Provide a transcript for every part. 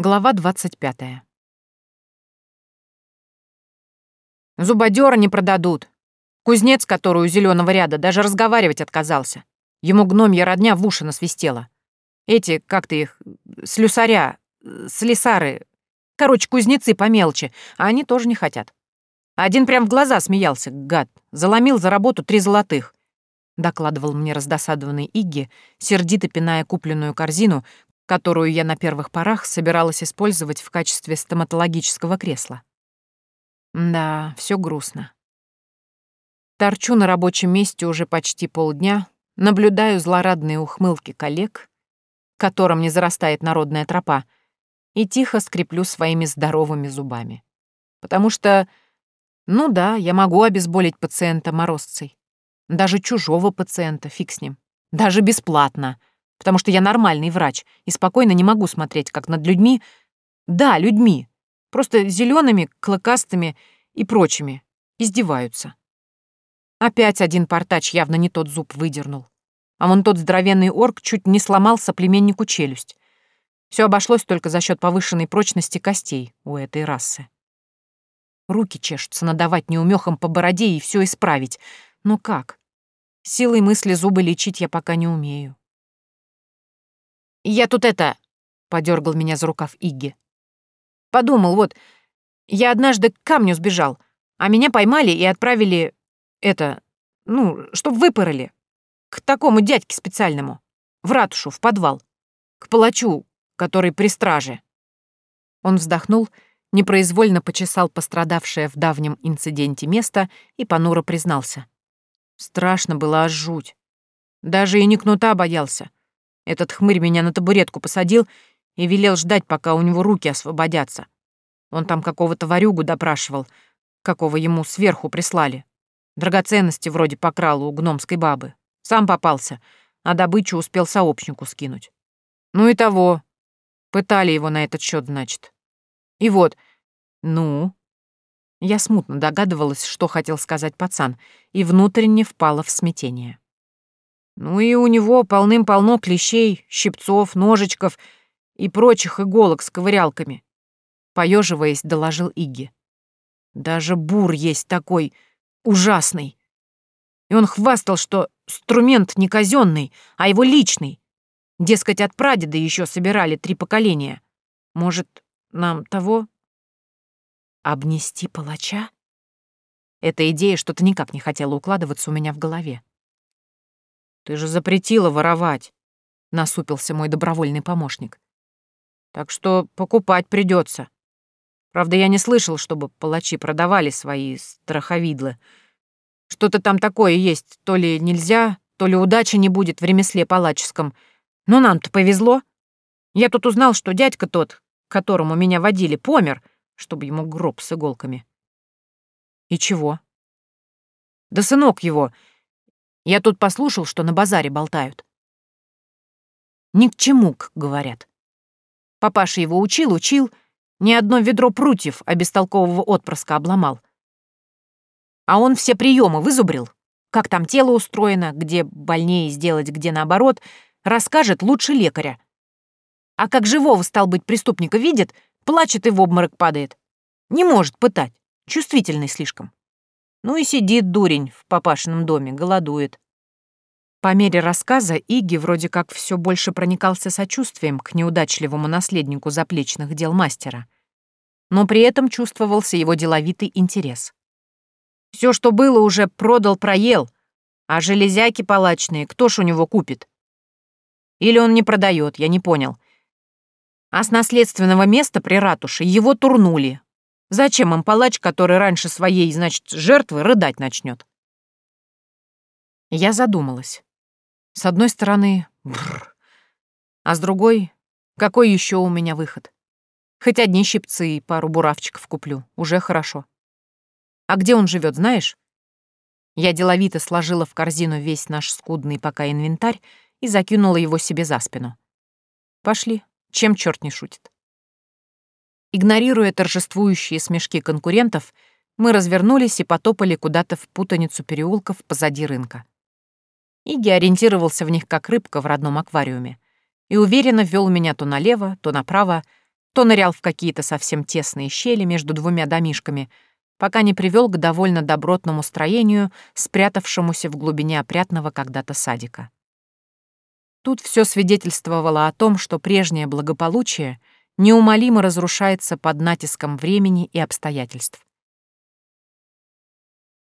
Глава 25. Зубодера не продадут. Кузнец, который у зеленого ряда, даже разговаривать отказался. Ему гномья родня в уши насвистела. Эти, как ты их, слюсаря, слесары, короче, кузнецы помелче, а они тоже не хотят. Один прям в глаза смеялся, гад, заломил за работу три золотых. Докладывал мне раздосадованный Игги, сердито пиная купленную корзину, которую я на первых порах собиралась использовать в качестве стоматологического кресла. Да, все грустно. Торчу на рабочем месте уже почти полдня, наблюдаю злорадные ухмылки коллег, которым не зарастает народная тропа, и тихо скреплю своими здоровыми зубами. Потому что, ну да, я могу обезболить пациента морозцей. Даже чужого пациента, фиг с ним. Даже бесплатно потому что я нормальный врач и спокойно не могу смотреть, как над людьми... Да, людьми. Просто зелеными, клыкастыми и прочими. Издеваются. Опять один портач явно не тот зуб выдернул. А вон тот здоровенный орк чуть не сломал соплеменнику челюсть. Все обошлось только за счет повышенной прочности костей у этой расы. Руки чешутся надавать неумехам по бороде и все исправить. Но как? Силой мысли зубы лечить я пока не умею. «Я тут это...» — подергал меня за рукав Игги. «Подумал, вот, я однажды к камню сбежал, а меня поймали и отправили... это... ну, чтоб выпороли. К такому дядьке специальному. В ратушу, в подвал. К палачу, который при страже». Он вздохнул, непроизвольно почесал пострадавшее в давнем инциденте место и понуро признался. Страшно было аж жуть. Даже и не кнута боялся. Этот хмырь меня на табуретку посадил и велел ждать, пока у него руки освободятся. Он там какого-то варюгу допрашивал, какого ему сверху прислали. Драгоценности вроде покрал у гномской бабы. Сам попался, а добычу успел сообщнику скинуть. Ну и того. Пытали его на этот счет, значит. И вот, ну... Я смутно догадывалась, что хотел сказать пацан, и внутренне впала в смятение. Ну и у него полным-полно клещей, щипцов, ножичков и прочих иголок с ковырялками. Поеживаясь, доложил Игги. Даже бур есть такой ужасный. И он хвастал, что инструмент не казенный, а его личный. Дескать, от прадеда еще собирали три поколения. Может, нам того? Обнести палача? Эта идея что-то никак не хотела укладываться у меня в голове. Ты же запретила воровать, насупился мой добровольный помощник. Так что покупать придется. Правда, я не слышал, чтобы палачи продавали свои страховидлы. Что-то там такое есть, то ли нельзя, то ли удачи не будет в ремесле палаческом. Но нам-то повезло. Я тут узнал, что дядька тот, к которому меня водили, помер, чтобы ему гроб с иголками. И чего? Да сынок его, я тут послушал, что на базаре болтают. Ни к чему, говорят. Папаша его учил, учил, ни одно ведро прутьев, а бестолкового отпрыска обломал. А он все приемы вызубрил. Как там тело устроено, где больнее сделать, где наоборот, расскажет лучше лекаря. А как живого, стал быть, преступника видит, плачет и в обморок падает. Не может пытать, чувствительный слишком. Ну и сидит дурень в папашином доме, голодует. По мере рассказа Иги вроде как все больше проникался сочувствием к неудачливому наследнику заплечных дел мастера, но при этом чувствовался его деловитый интерес. Все, что было, уже продал-проел, а железяки палачные кто ж у него купит? Или он не продает, я не понял. А с наследственного места при ратуше его турнули, Зачем им палач, который раньше своей, значит, жертвы рыдать начнет? Я задумалась. С одной стороны, бррр, а с другой, какой еще у меня выход? Хоть одни щипцы и пару буравчиков куплю, уже хорошо. А где он живет, знаешь? Я деловито сложила в корзину весь наш скудный пока инвентарь и закинула его себе за спину. Пошли, чем черт не шутит. Игнорируя торжествующие смешки конкурентов, мы развернулись и потопали куда-то в путаницу переулков позади рынка. Иги ориентировался в них как рыбка в родном аквариуме и уверенно вел меня то налево, то направо, то нырял в какие-то совсем тесные щели между двумя домишками, пока не привел к довольно добротному строению, спрятавшемуся в глубине опрятного когда-то садика. Тут все свидетельствовало о том, что прежнее благополучие неумолимо разрушается под натиском времени и обстоятельств.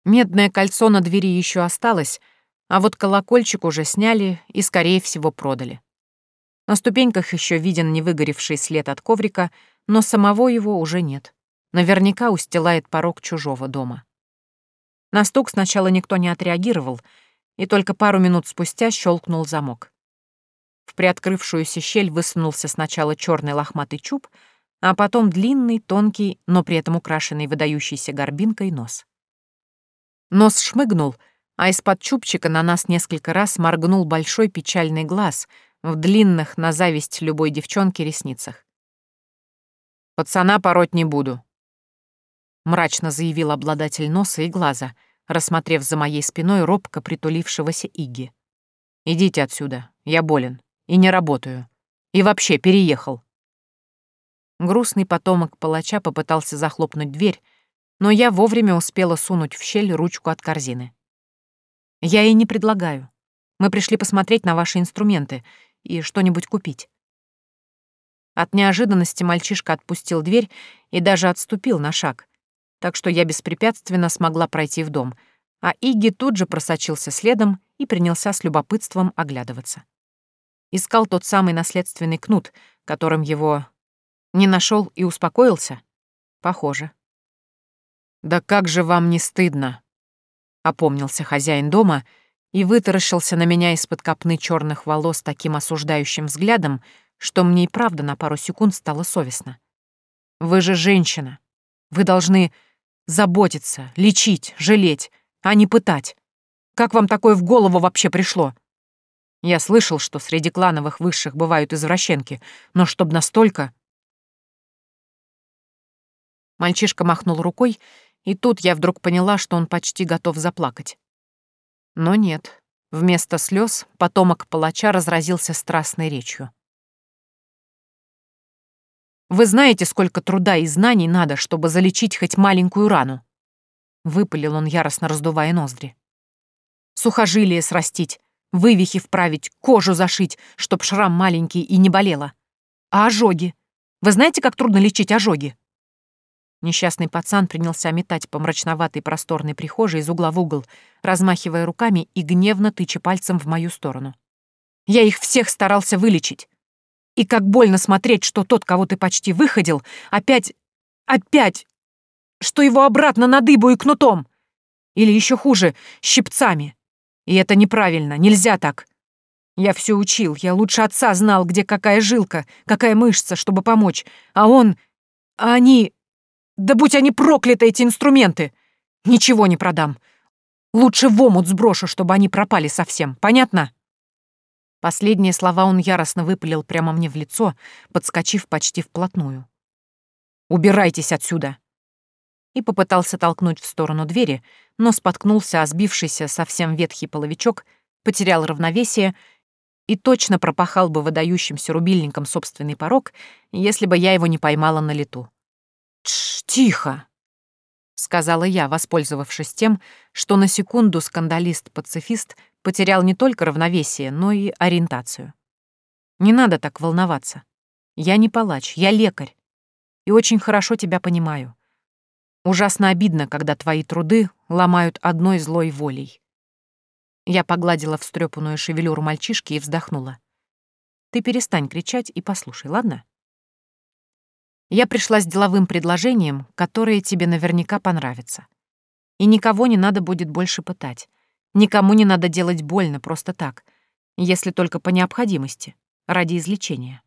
Медное кольцо на двери еще осталось, а вот колокольчик уже сняли и, скорее всего, продали. На ступеньках еще виден невыгоревший след от коврика, но самого его уже нет. Наверняка устилает порог чужого дома. На стук сначала никто не отреагировал, и только пару минут спустя щелкнул замок. Приоткрывшуюся щель высунулся сначала черный лохматый чуб, а потом длинный, тонкий, но при этом украшенный выдающейся горбинкой нос. Нос шмыгнул, а из-под чубчика на нас несколько раз моргнул большой печальный глаз в длинных, на зависть любой девчонке, ресницах. «Пацана пороть не буду», — мрачно заявил обладатель носа и глаза, рассмотрев за моей спиной робко притулившегося Иги. «Идите отсюда, я болен и не работаю. И вообще переехал». Грустный потомок палача попытался захлопнуть дверь, но я вовремя успела сунуть в щель ручку от корзины. «Я и не предлагаю. Мы пришли посмотреть на ваши инструменты и что-нибудь купить». От неожиданности мальчишка отпустил дверь и даже отступил на шаг, так что я беспрепятственно смогла пройти в дом, а Игги тут же просочился следом и принялся с любопытством оглядываться. Искал тот самый наследственный кнут, которым его не нашел и успокоился? Похоже. «Да как же вам не стыдно?» — опомнился хозяин дома и вытаращился на меня из-под копны черных волос таким осуждающим взглядом, что мне и правда на пару секунд стало совестно. «Вы же женщина. Вы должны заботиться, лечить, жалеть, а не пытать. Как вам такое в голову вообще пришло?» Я слышал, что среди клановых высших бывают извращенки, но чтоб настолько... Мальчишка махнул рукой и тут я вдруг поняла, что он почти готов заплакать. Но нет. Вместо слез потомок палача разразился страстной речью. «Вы знаете, сколько труда и знаний надо, чтобы залечить хоть маленькую рану?» Выпалил он, яростно раздувая ноздри. «Сухожилие срастить, вывихи вправить, кожу зашить, чтоб шрам маленький и не болело. А ожоги? Вы знаете, как трудно лечить ожоги?» Несчастный пацан принялся метать по мрачноватой просторной прихожей из угла в угол, размахивая руками и гневно тыча пальцем в мою сторону. «Я их всех старался вылечить. И как больно смотреть, что тот, кого ты почти выходил, опять... опять... что его обратно на дыбу и кнутом. Или еще хуже, щипцами. И это неправильно, нельзя так. Я все учил, я лучше отца знал, где какая жилка, какая мышца, чтобы помочь. А он... А они... Да будь они прокляты, эти инструменты! Ничего не продам. Лучше в омут сброшу, чтобы они пропали совсем. Понятно?» Последние слова он яростно выпалил прямо мне в лицо, подскочив почти вплотную. «Убирайтесь отсюда!» И попытался толкнуть в сторону двери, но споткнулся о сбившийся совсем ветхий половичок, потерял равновесие и точно пропахал бы выдающимся рубильником собственный порог, если бы я его не поймала на лету. «Тш, тихо!» — сказала я, воспользовавшись тем, что на секунду скандалист-пацифист потерял не только равновесие, но и ориентацию. «Не надо так волноваться. Я не палач, я лекарь. И очень хорошо тебя понимаю. Ужасно обидно, когда твои труды ломают одной злой волей». Я погладила встрепанную шевелюру мальчишки и вздохнула. «Ты перестань кричать и послушай, ладно?» Я пришла с деловым предложением, которое тебе наверняка понравится. И никого не надо будет больше пытать. Никому не надо делать больно просто так, если только по необходимости, ради излечения.